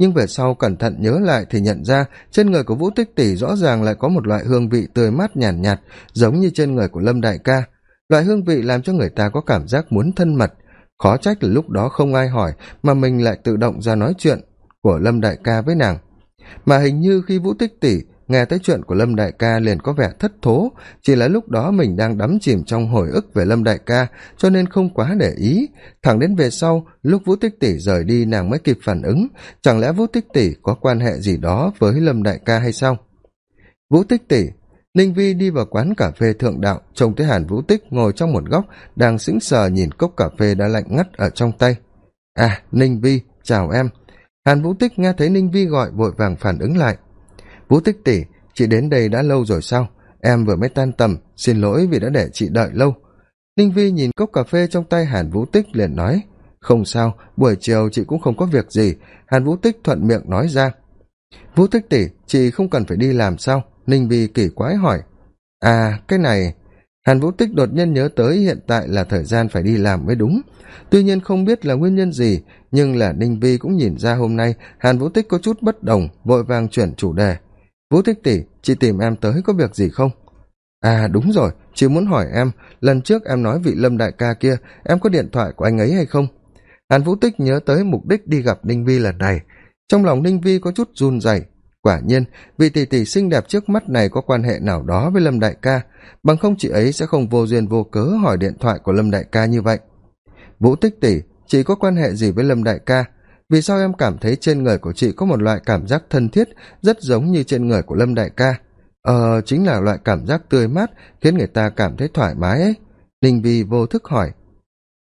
Nhưng về sau cẩn thận nhớ lại thì nhận ra trên người của vũ tích tỷ rõ ràng lại có một loại hương vị tươi mát nhàn nhạt, nhạt giống như trên người của lâm đại ca. Loại hương vị làm cho người ta có cảm giác muốn thân mật. Khó trách là lúc đó không ai hỏi mà mình lại tự động ra nói chuyện của lâm đại ca với nàng. Mà hình như khi vũ tích tỷ nghe tới chuyện của lâm đại ca liền có vẻ thất thố. Chỉ là lúc đó mình đang đắm chìm trong hồi ức về lâm đại ca, cho nên không quá để ý. Thẳng đến về sau, lúc vũ tích tỷ rời đi, nàng mới kịp phản ứng. Chẳng lẽ vũ tích tỷ có quan hệ gì đó với lâm đại ca hay sao? Vũ tích tỷ, ninh vi đi vào quán cà phê thượng đạo. Trông thấy hàn vũ tích ngồi trong một góc, đang sững sờ nhìn cốc cà phê đã lạnh ngắt ở trong tay. À ninh vi, chào em. Hàn vũ tích nghe thấy ninh vi gọi, vội vàng phản ứng lại vũ tích tỉ, chị đến đây đã lâu rồi sao? Em vừa mới tan tầm, xin lỗi vì đã để chị đợi lâu. Ninh vi nhìn cốc cà phê trong tay hàn vũ tích liền nói, không sao, buổi chiều chị cũng không có việc gì. Hàn vũ tích thuận miệng nói ra, vũ tích tỉ, chị không cần phải đi làm sao? Ninh vi kỳ quái hỏi à cái này hàn vũ tích đột nhiên nhớ tới hiện tại là thời gian phải đi làm mới đúng. Tuy nhiên không biết là nguyên nhân gì, nhưng là ninh vi cũng nhìn ra hôm nay hàn vũ tích có chút bất đồng, vội vàng chuyển chủ đề vũ tích tỷ, chị tìm em tới có việc gì không? À đúng rồi, chị muốn hỏi em, lần trước em nói vị lâm đại ca kia, em có điện thoại của anh ấy hay không? Hàn vũ tích nhớ tới mục đích đi gặp ninh vi lần này. Trong lòng ninh vi có chút run rẩy. Quả nhiên, vị tỷ tỷ xinh đẹp trước mắt này có quan hệ nào đó với lâm đại ca? Bằng không chị ấy sẽ không vô duyên vô cớ hỏi điện thoại của lâm đại ca như vậy. Vũ tích tỷ, chị có quan hệ gì với lâm đại ca? Vì sao em cảm thấy trên người của chị có một loại cảm giác thân thiết, rất giống như trên người của lâm đại ca? Ờ chính là loại cảm giác tươi mát, khiến người ta cảm thấy thoải mái ấy. Ninh vi vô thức hỏi.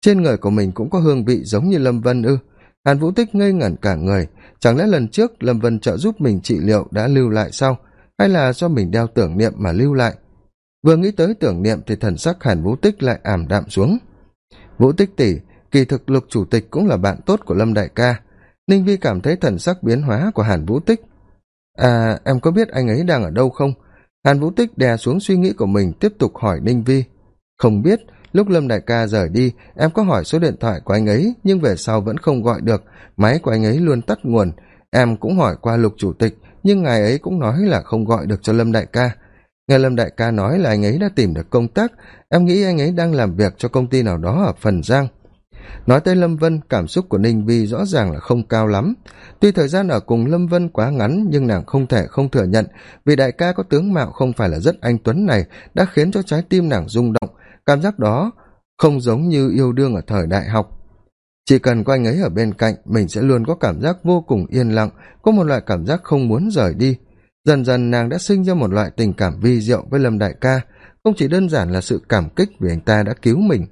Trên người của mình cũng có hương vị giống như lâm vân ư? Hàn vũ tích ngây ngẩn cả người. Chẳng lẽ lần trước lâm vân trợ giúp mình trị liệu đã lưu lại sao? Hay là do mình đeo tưởng niệm mà lưu lại? Vừa nghĩ tới tưởng niệm thì thần sắc hàn vũ tích lại ảm đạm xuống. Vũ tích tỉ kỳ thực lục chủ tịch cũng là bạn tốt của lâm đại ca ninh vi cảm thấy thần sắc biến hóa của hàn vũ tích. À em có biết anh ấy đang ở đâu không? Hàn vũ tích đè xuống suy nghĩ của mình, tiếp tục hỏi ninh vi. Không biết, lúc lâm đại ca rời đi, em có hỏi số điện thoại của anh ấy, nhưng về sau vẫn không gọi được. Máy của anh ấy luôn tắt nguồn. Em cũng hỏi qua lục chủ tịch, nhưng ngài ấy cũng nói là không gọi được cho lâm đại ca. Nghe lâm đại ca nói là anh ấy đã tìm được công tác. Em nghĩ anh ấy đang làm việc cho công ty nào đó ở phần giang nói tới lâm vân, cảm xúc của ninh vi rõ ràng là không cao lắm. Tuy thời gian ở cùng lâm vân quá ngắn, nhưng nàng không thể không thừa nhận, vì đại ca có tướng mạo không phải là rất anh tuấn này, đã khiến cho trái tim nàng rung động. Cảm giác đó không giống như yêu đương ở thời đại học. Chỉ cần có anh ấy ở bên cạnh, mình sẽ luôn có cảm giác vô cùng yên lặng, có một loại cảm giác không muốn rời đi. Dần dần nàng đã sinh ra một loại tình cảm vi diệu với lâm đại ca, không chỉ đơn giản là sự cảm kích vì anh ta đã cứu mình.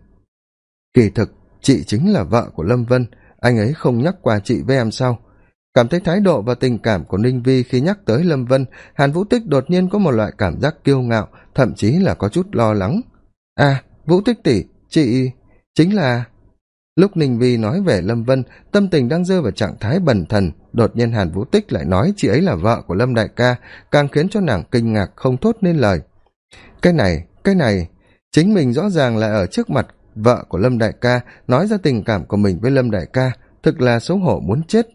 Kỳ thực chị chính là vợ của lâm vân, anh ấy không nhắc qua chị với em sao? cảm thấy thái độ và tình cảm của ninh vi khi nhắc tới lâm vân, hàn vũ tích đột nhiên có một loại cảm giác kiêu ngạo, thậm chí là có chút lo lắng. À vũ tích tỷ, chị chính là lúc ninh vi nói về lâm vân, tâm tình đang rơi vào trạng thái bần thần. Đột nhiên hàn vũ tích lại nói chị ấy là vợ của lâm đại ca, càng khiến cho nàng kinh ngạc không thốt nên lời. Cái này cái này, chính mình rõ ràng là ở trước mặt vợ của lâm đại ca nói ra tình cảm của mình với lâm đại ca, thực là xấu hổ muốn chết.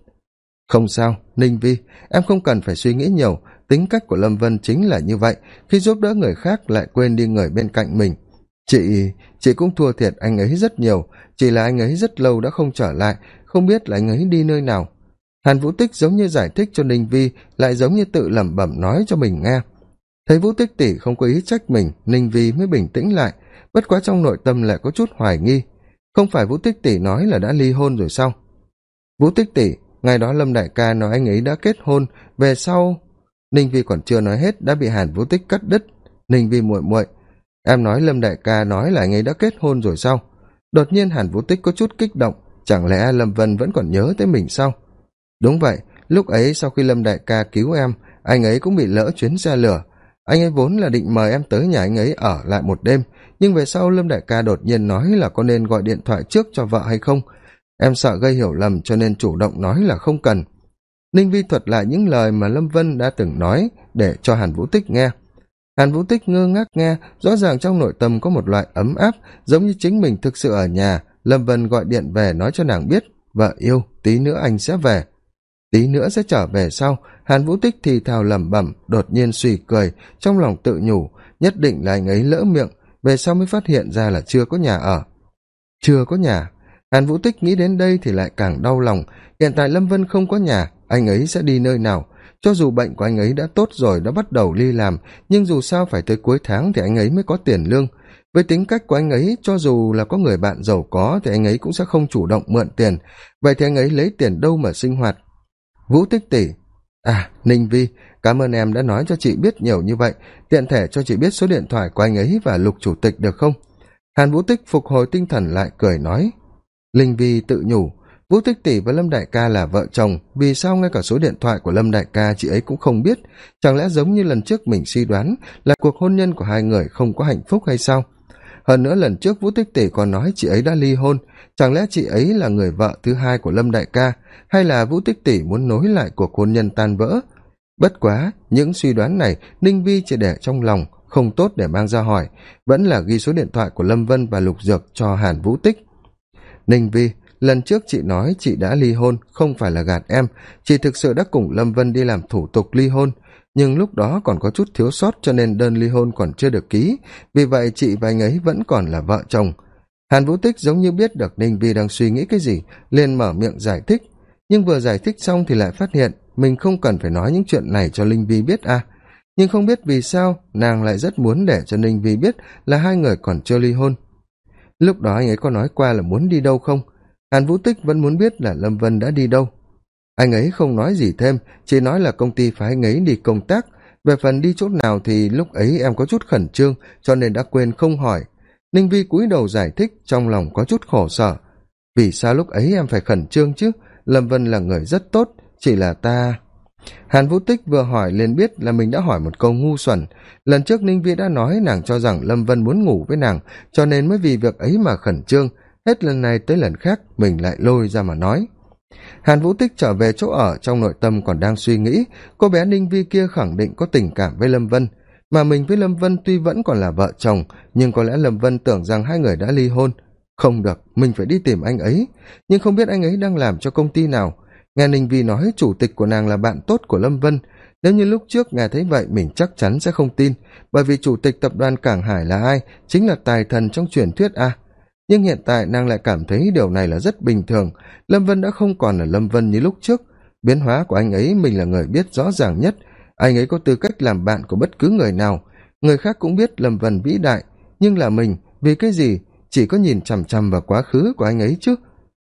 Không sao, ninh vi, em không cần phải suy nghĩ nhiều. Tính cách của lâm vân chính là như vậy. Khi giúp đỡ người khác lại quên đi người bên cạnh mình. Chị chị cũng thua thiệt anh ấy rất nhiều. Chỉ là anh ấy rất lâu đã không trở lại. Không biết là anh ấy đi nơi nào. Hàn vũ tích giống như giải thích cho ninh vi, lại giống như tự lẩm bẩm nói cho mình nghe. Thấy vũ tích tỷ không có ý trách mình, ninh vi mới bình tĩnh lại bất quá trong nội tâm lại có chút hoài nghi. Không phải vũ tích tỷ nói là đã ly hôn rồi sao? Vũ tích tỷ, ngày đó lâm đại ca nói anh ấy đã kết hôn, về sau ninh vi còn chưa nói hết đã bị hàn vũ tích cắt đứt. Ninh vi muội muội, em nói lâm đại ca nói là anh ấy đã kết hôn rồi sao? Đột nhiên hàn vũ tích có chút kích động, chẳng lẽ lâm vân vẫn còn nhớ tới mình sao? Đúng vậy, lúc ấy sau khi lâm đại ca cứu em, anh ấy cũng bị lỡ chuyến xe lửa. Anh ấy vốn là định mời em tới nhà anh ấy ở lại một đêm nhưng về sau lâm đại ca đột nhiên nói là có nên gọi điện thoại trước cho vợ hay không? Em sợ gây hiểu lầm cho nên chủ động nói là không cần. Ninh vi thuật lại những lời mà lâm vân đã từng nói để cho hàn vũ tích nghe. Hàn vũ tích ngơ ngác nghe, rõ ràng trong nội tâm có một loại ấm áp, giống như chính mình thực sự ở nhà. Lâm vân gọi điện về nói cho nàng biết, vợ yêu, tí nữa anh sẽ về. Tí nữa sẽ trở về sau. Hàn vũ tích thì thào lẩm bẩm, đột nhiên suy cười, trong lòng tự nhủ, nhất định là anh ấy lỡ miệng về sau mới phát hiện ra là chưa có nhà ở. Chưa có nhà. Hàn vũ tích nghĩ đến đây thì lại càng đau lòng. Hiện tại lâm vân không có nhà, anh ấy sẽ đi nơi nào? Cho dù bệnh của anh ấy đã tốt rồi, đã bắt đầu đi làm, nhưng dù sao phải tới cuối tháng thì anh ấy mới có tiền lương. Với tính cách của anh ấy, cho dù là có người bạn giàu có thì anh ấy cũng sẽ không chủ động mượn tiền. Vậy thì anh ấy lấy tiền đâu mà sinh hoạt? Vũ tích tỷ à ninh vi, cảm ơn em đã nói cho chị biết nhiều như vậy. Tiện thể cho chị biết số điện thoại của anh ấy và lục chủ tịch được không? Hàn vũ tích phục hồi tinh thần lại cười nói. Linh vi tự nhủ, vũ tích tỷ và lâm đại ca là vợ chồng, vì sao ngay cả số điện thoại của lâm đại ca chị ấy cũng không biết? Chẳng lẽ giống như lần trước mình suy đoán là cuộc hôn nhân của hai người không có hạnh phúc hay sao? Hơn nữa lần trước vũ tích tỷ còn nói chị ấy đã ly hôn. Chẳng lẽ chị ấy là người vợ thứ hai của lâm đại ca, hay là vũ tích tỷ muốn nối lại cuộc hôn nhân tan vỡ? Bất quá, những suy đoán này ninh vi chỉ để trong lòng, không tốt để mang ra hỏi. Vẫn là ghi số điện thoại của lâm vân và lục dược cho hàn vũ tích. Ninh vi, lần trước chị nói chị đã ly hôn, không phải là gạt em. Chị thực sự đã cùng lâm vân đi làm thủ tục ly hôn nhưng lúc đó còn có chút thiếu sót cho nên đơn ly hôn còn chưa được ký. Vì vậy chị và anh ấy vẫn còn là vợ chồng. Hàn vũ tích giống như biết được ninh vi đang suy nghĩ cái gì, liền mở miệng giải thích. Nhưng vừa giải thích xong thì lại phát hiện mình không cần phải nói những chuyện này cho linh vi biết à. Nhưng không biết vì sao, nàng lại rất muốn để cho ninh vi biết là hai người còn chưa ly hôn. Lúc đó anh ấy có nói qua là muốn đi đâu không? Hàn vũ tích vẫn muốn biết là lâm vân đã đi đâu anh ấy không nói gì thêm, chỉ nói là công ty phái anh ấy đi công tác. Về phần đi chỗ nào thì lúc ấy em có chút khẩn trương, cho nên đã quên không hỏi. Ninh vi cúi đầu giải thích, trong lòng có chút khổ sở. Vì sao lúc ấy em phải khẩn trương chứ? Lâm vân là người rất tốt, chỉ là ta. Hàn vũ tích vừa hỏi liền biết là mình đã hỏi một câu ngu xuẩn. Lần trước ninh vi đã nói nàng cho rằng lâm vân muốn ngủ với nàng, cho nên mới vì việc ấy mà khẩn trương. Hết lần này tới lần khác, mình lại lôi ra mà nói hàn vũ tích trở về chỗ ở trong nội tâm còn đang suy nghĩ. Cô bé ninh vi kia khẳng định có tình cảm với lâm vân. Mà mình với lâm vân tuy vẫn còn là vợ chồng, nhưng có lẽ lâm vân tưởng rằng hai người đã ly hôn. Không được, mình phải đi tìm anh ấy. Nhưng không biết anh ấy đang làm cho công ty nào. Nghe ninh vi nói, chủ tịch của nàng là bạn tốt của lâm vân. Nếu như lúc trước nghe thấy vậy, mình chắc chắn sẽ không tin. Bởi vì chủ tịch tập đoàn cảng hải là ai? Chính là tài thần trong truyền thuyết a nhưng hiện tại nàng lại cảm thấy điều này là rất bình thường. Lâm vân đã không còn là lâm vân như lúc trước. Biến hóa của anh ấy mình là người biết rõ ràng nhất. Anh ấy có tư cách làm bạn của bất cứ người nào. Người khác cũng biết lâm vân vĩ đại. Nhưng là mình, vì cái gì? Chỉ có nhìn chằm chằm vào quá khứ của anh ấy chứ.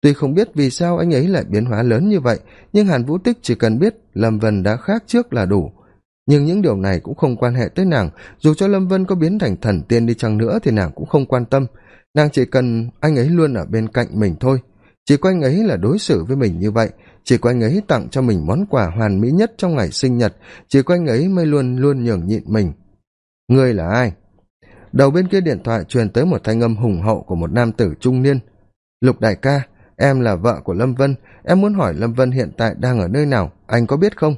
Tuy không biết vì sao anh ấy lại biến hóa lớn như vậy, nhưng hàn vũ tích chỉ cần biết lâm vân đã khác trước là đủ. Nhưng những điều này cũng không quan hệ tới nàng. Dù cho lâm vân có biến thành thần tiên đi chăng nữa thì nàng cũng không quan tâm nàng chỉ cần anh ấy luôn ở bên cạnh mình thôi. Chỉ có anh ấy là đối xử với mình như vậy. Chỉ có anh ấy tặng cho mình món quà hoàn mỹ nhất trong ngày sinh nhật. Chỉ có anh ấy mới luôn luôn nhường nhịn mình. Ngươi là ai? Đầu bên kia điện thoại truyền tới một thanh âm hùng hậu của một nam tử trung niên. Lục đại ca, em là vợ của lâm vân. Em muốn hỏi lâm vân hiện tại đang ở nơi nào? Anh có biết không?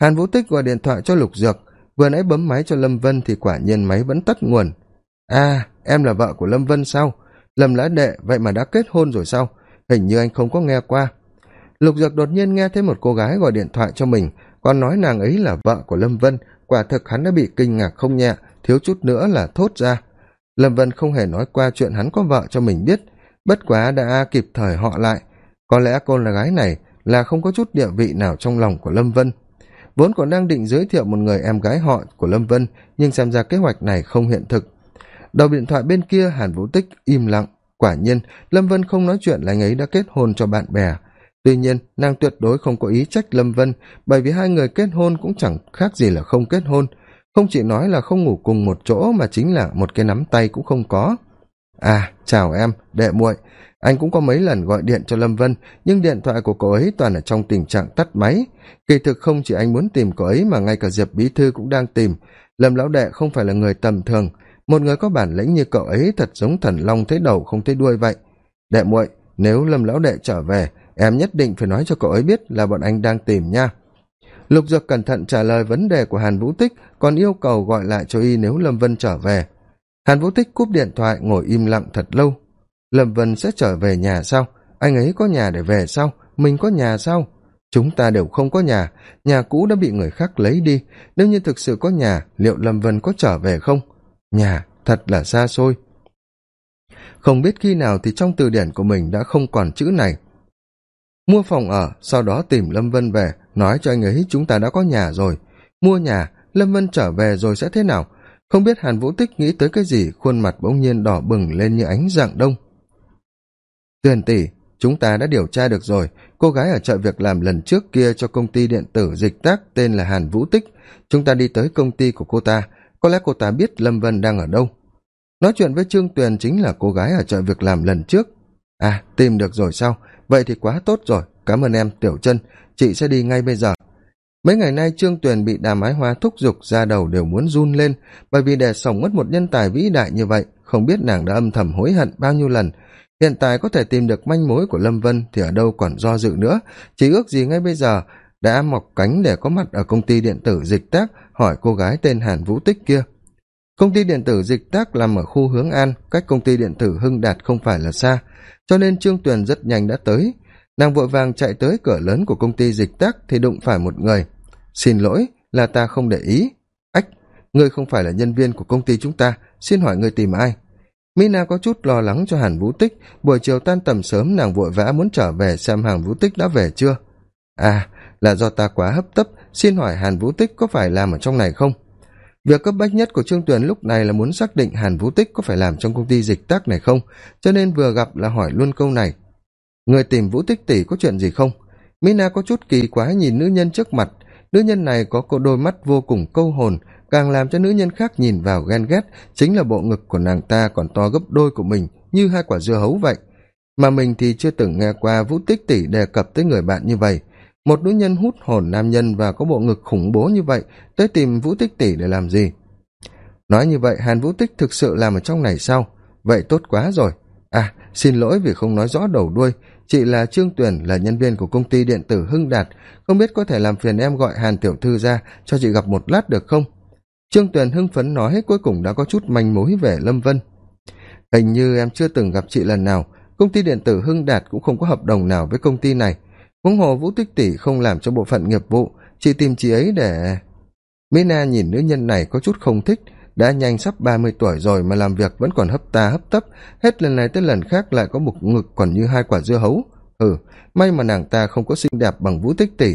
Hàn vũ tích gọi điện thoại cho lục dược. Vừa nãy bấm máy cho lâm vân thì quả nhiên máy vẫn tắt nguồn. À em là vợ của lâm vân sao? Lâm lã đệ, vậy mà đã kết hôn rồi sao? Hình như anh không có nghe qua. Lục dược đột nhiên nghe thấy một cô gái gọi điện thoại cho mình. Còn nói nàng ấy là vợ của lâm vân. Quả thực hắn đã bị kinh ngạc không nhẹ, thiếu chút nữa là thốt ra. Lâm vân không hề nói qua chuyện hắn có vợ cho mình biết. Bất quá đã kịp thời họ lại. Có lẽ cô là gái này là không có chút địa vị nào trong lòng của lâm vân. Vốn còn đang định giới thiệu một người em gái họ của lâm vân, nhưng xem ra kế hoạch này không hiện thực đầu điện thoại bên kia, hàn vũ tích im lặng. Quả nhiên, lâm vân không nói chuyện là anh ấy đã kết hôn cho bạn bè. Tuy nhiên, nàng tuyệt đối không có ý trách lâm vân, bởi vì hai người kết hôn cũng chẳng khác gì là không kết hôn. Không chỉ nói là không ngủ cùng một chỗ mà chính là một cái nắm tay cũng không có. À chào em, đệ muội. Anh cũng có mấy lần gọi điện cho lâm vân, nhưng điện thoại của cậu ấy toàn ở trong tình trạng tắt máy. Kỳ thực không chỉ anh muốn tìm cậu ấy mà ngay cả diệp bí thư cũng đang tìm. Lâm lão đệ không phải là người tầm thường một người có bản lĩnh như cậu ấy thật giống thần long thấy đầu không thấy đuôi vậy. Đệ muội, nếu lâm lão đệ trở về, em nhất định phải nói cho cậu ấy biết là bọn anh đang tìm nha. Lục dược cẩn thận trả lời vấn đề của hàn vũ tích, còn yêu cầu gọi lại cho y nếu lâm vân trở về. Hàn vũ tích cúp điện thoại, ngồi im lặng thật lâu. Lâm vân sẽ trở về nhà sao anh ấy có nhà để về sao mình có nhà sao chúng ta đều không có nhà. Nhà cũ đã bị người khác lấy đi. Nếu như thực sự có nhà, liệu lâm vân có trở về không? Nhà, thật là xa xôi. Không biết khi nào thì trong từ điển của mình đã không còn chữ này. Mua phòng ở, sau đó tìm lâm vân về, nói cho anh ấy chúng ta đã có nhà rồi. Mua nhà, lâm vân trở về rồi sẽ thế nào? Không biết hàn vũ tích nghĩ tới cái gì, khuôn mặt bỗng nhiên đỏ bừng lên như ánh dạng đông. Tuyền tỷ, chúng ta đã điều tra được rồi. Cô gái ở chợ việc làm lần trước kia cho công ty điện tử dịch tác tên là hàn vũ tích. Chúng ta đi tới công ty của cô ta có lẽ cô ta biết lâm vân đang ở đâu. Nói chuyện với trương tuyền chính là cô gái ở chợ việc làm lần trước. À tìm được rồi sao? Vậy thì quá tốt rồi. Cảm ơn em, tiểu chân chị sẽ đi ngay bây giờ. Mấy ngày nay trương tuyền bị đàm ái hoa thúc giục ra đầu đều muốn run lên. Bởi vì để sổng mất một nhân tài vĩ đại như vậy, không biết nàng đã âm thầm hối hận bao nhiêu lần. Hiện tại có thể tìm được manh mối của lâm vân thì ở đâu còn do dự nữa. Chỉ ước gì ngay bây giờ đã mọc cánh để có mặt ở công ty điện tử dịch tác hỏi cô gái tên hàn vũ tích kia. Công ty điện tử dịch tác nằm ở khu hướng an, cách công ty điện tử hưng đạt không phải là xa, cho nên trương tuyền rất nhanh đã tới. Nàng vội vàng chạy tới cửa lớn của công ty dịch tác thì đụng phải một người. Xin lỗi, là ta không để ý. Ách, ngươi không phải là nhân viên của công ty chúng ta, xin hỏi ngươi tìm ai? Mina có chút lo lắng cho hàn vũ tích. Buổi chiều tan tầm sớm, nàng vội vã muốn trở về xem hàn vũ tích đã về chưa? À là do ta quá hấp tấp, xin hỏi hàn vũ tích có phải làm ở trong này không? Việc cấp bách nhất của trương tuyền lúc này là muốn xác định hàn vũ tích có phải làm trong công ty dịch tác này không, cho nên vừa gặp là hỏi luôn câu này. Người tìm vũ tích tỷ có chuyện gì không? Mina có chút kỳ quái nhìn nữ nhân trước mặt. Nữ nhân này có cô đôi mắt vô cùng câu hồn, càng làm cho nữ nhân khác nhìn vào ghen ghét, chính là bộ ngực của nàng ta còn to gấp đôi của mình, như hai quả dưa hấu vậy. Mà mình thì chưa từng nghe qua vũ tích tỷ đề cập tới người bạn như vậy một nữ nhân hút hồn nam nhân và có bộ ngực khủng bố như vậy, tới tìm vũ tích tỷ để làm gì? Nói như vậy, hàn vũ tích thực sự làm ở trong này sao? Vậy tốt quá rồi. À xin lỗi vì không nói rõ đầu đuôi. Chị là trương tuyền, là nhân viên của công ty điện tử hưng đạt. Không biết có thể làm phiền em gọi hàn tiểu thư ra cho chị gặp một lát được không? Trương tuyền hưng phấn nói cuối cùng đã có chút manh mối về lâm vân. Hình như em chưa từng gặp chị lần nào. Công ty điện tử hưng đạt cũng không có hợp đồng nào với công ty này huống hồ vũ tích tỷ không làm cho bộ phận nghiệp vụ, chỉ tìm chị ấy để. Mina nhìn nữ nhân này có chút không thích, đã nhanh sắp ba mươi tuổi rồi mà làm việc vẫn còn hấp ta hấp tấp, hết lần này tới lần khác lại có một ngực còn như hai quả dưa hấu. Ừ may mà nàng ta không có xinh đẹp bằng vũ tích tỷ.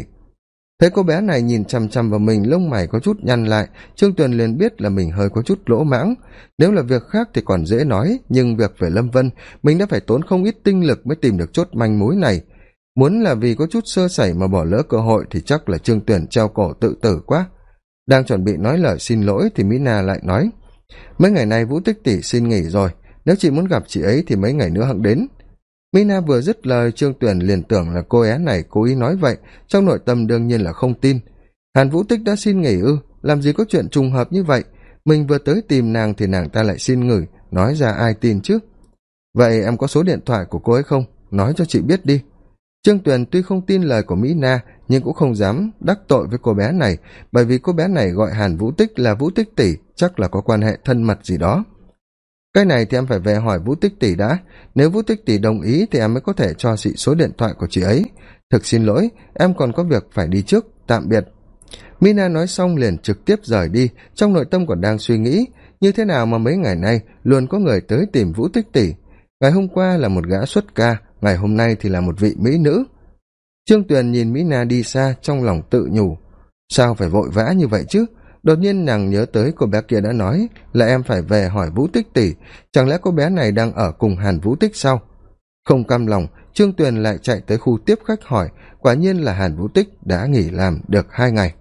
Thấy cô bé này nhìn chằm chằm vào mình, lông mày có chút nhăn lại, trương tuyền liền biết là mình hơi có chút lỗ mãng. Nếu là việc khác thì còn dễ nói, nhưng việc về lâm vân, mình đã phải tốn không ít tinh lực mới tìm được chốt manh mối này muốn là vì có chút sơ sẩy mà bỏ lỡ cơ hội thì chắc là trương tuyền treo cổ tự tử quá. Đang chuẩn bị nói lời xin lỗi thì mỹ na lại nói, mấy ngày nay vũ tích tỷ xin nghỉ rồi, nếu chị muốn gặp chị ấy thì mấy ngày nữa hẵng đến. Mỹ na vừa dứt lời, trương tuyền liền tưởng là cô é này cố ý nói vậy, trong nội tâm đương nhiên là không tin. Hàn vũ tích đã xin nghỉ ư, làm gì có chuyện trùng hợp như vậy? Mình vừa tới tìm nàng thì nàng ta lại xin ngửi, nói ra ai tin chứ? Vậy em có số điện thoại của cô ấy không? Nói cho chị biết đi trương tuyền tuy không tin lời của mỹ na, nhưng cũng không dám đắc tội với cô bé này, bởi vì cô bé này gọi hàn vũ tích là vũ tích tỷ, chắc là có quan hệ thân mật gì đó. Cái này thì em phải về hỏi vũ tích tỷ đã. Nếu vũ tích tỷ đồng ý thì em mới có thể cho chị số điện thoại của chị ấy. Thực xin lỗi, em còn có việc phải đi trước, tạm biệt. Mina nói xong liền trực tiếp rời đi, trong nội tâm còn đang suy nghĩ, như thế nào mà mấy ngày nay luôn có người tới tìm vũ tích tỷ. Ngày hôm qua là một gã xuất ca ngày hôm nay thì là một vị mỹ nữ. Trương tuyền nhìn mỹ na đi xa trong lòng tự nhủ. Sao phải vội vã như vậy chứ? Đột nhiên nàng nhớ tới cô bé kia đã nói là em phải về hỏi vũ tích tỷ. Chẳng lẽ cô bé này đang ở cùng hàn vũ tích sao? Không cam lòng, trương tuyền lại chạy tới khu tiếp khách hỏi. Quả nhiên là hàn vũ tích đã nghỉ làm được hai ngày.